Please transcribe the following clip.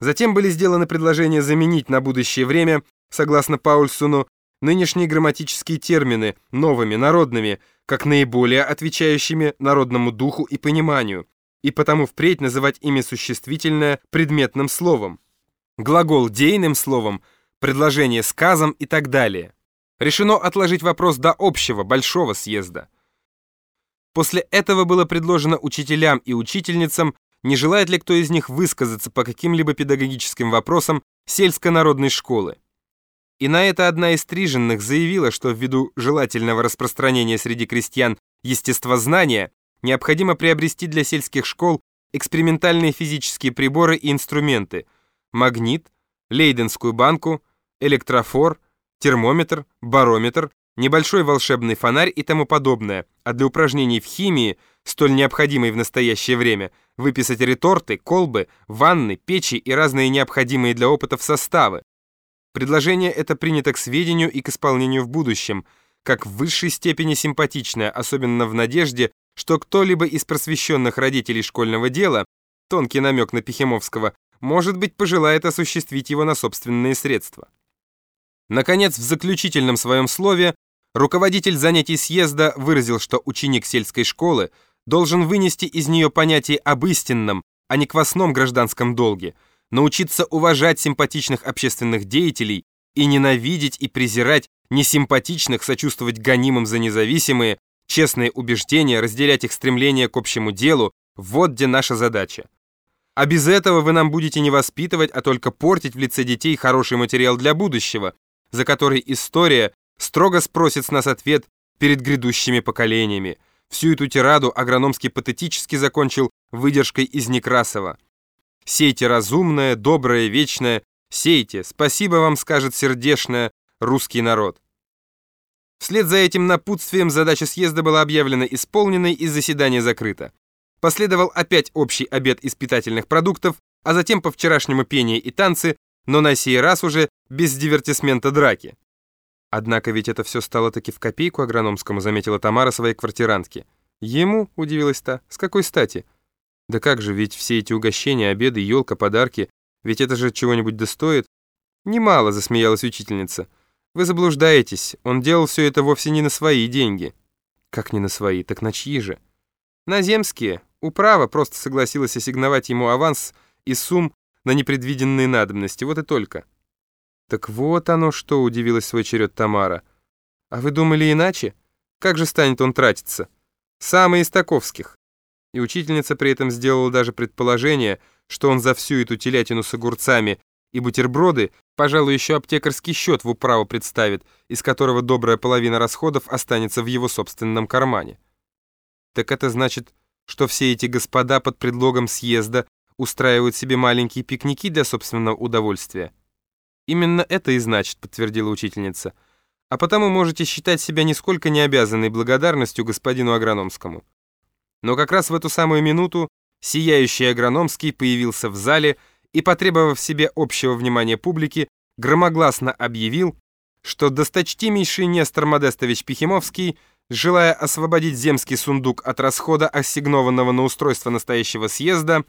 Затем были сделаны предложения заменить на будущее время, согласно Паульсону, нынешние грамматические термины новыми, народными, как наиболее отвечающими народному духу и пониманию, и потому впредь называть ими существительное предметным словом, глагол дейным словом, предложение сказом и так далее. Решено отложить вопрос до общего, большого съезда. После этого было предложено учителям и учительницам, не желает ли кто из них высказаться по каким-либо педагогическим вопросам сельско-народной школы. И на это одна из стриженных заявила, что ввиду желательного распространения среди крестьян естествознания необходимо приобрести для сельских школ экспериментальные физические приборы и инструменты, магнит, лейденскую банку, электрофор, термометр, барометр, небольшой волшебный фонарь и тому подобное, а для упражнений в химии, столь необходимой в настоящее время, выписать реторты, колбы, ванны, печи и разные необходимые для опытов составы. Предложение это принято к сведению и к исполнению в будущем, как в высшей степени симпатичное, особенно в надежде, что кто-либо из просвещенных родителей школьного дела, тонкий намек на Пихемовского, может быть, пожелает осуществить его на собственные средства. Наконец, в заключительном своем слове руководитель занятий съезда выразил, что ученик сельской школы должен вынести из нее понятие об истинном, а не квасном гражданском долге, научиться уважать симпатичных общественных деятелей и ненавидеть и презирать несимпатичных, сочувствовать гонимым за независимые, честные убеждения, разделять их стремление к общему делу, вот где наша задача. А без этого вы нам будете не воспитывать, а только портить в лице детей хороший материал для будущего, за который история строго спросит с нас ответ перед грядущими поколениями. Всю эту тираду агрономски патетически закончил выдержкой из Некрасова. «Сейте разумное, доброе, вечное, сейте, спасибо вам скажет сердешное русский народ». Вслед за этим напутствием задача съезда была объявлена исполненной и заседание закрыто. Последовал опять общий обед из питательных продуктов, а затем по вчерашнему пение и танцы, но на сей раз уже без дивертисмента драки. Однако ведь это все стало таки в копейку агрономскому, заметила Тамара своей квартирантке. Ему, удивилась та, с какой стати? Да как же, ведь все эти угощения, обеды, елка, подарки, ведь это же чего-нибудь достоит? Немало, засмеялась учительница. Вы заблуждаетесь, он делал все это вовсе не на свои деньги. Как не на свои, так на чьи же? На земские. Управа просто согласилась ассигновать ему аванс и сумм на непредвиденные надобности, вот и только. Так вот оно что, удивилась свой черед Тамара. А вы думали иначе? Как же станет он тратиться? Самый из таковских. И учительница при этом сделала даже предположение, что он за всю эту телятину с огурцами и бутерброды, пожалуй, еще аптекарский счет в управу представит, из которого добрая половина расходов останется в его собственном кармане. Так это значит, что все эти господа под предлогом съезда устраивают себе маленькие пикники для собственного удовольствия. Именно это и значит, подтвердила учительница. А потому можете считать себя нисколько не обязанной благодарностью господину Агрономскому. Но как раз в эту самую минуту сияющий Агрономский появился в зале и, потребовав себе общего внимания публики, громогласно объявил, что досточтимейший Нестор Модестович Пихимовский, желая освободить земский сундук от расхода, ассигнованного на устройство настоящего съезда,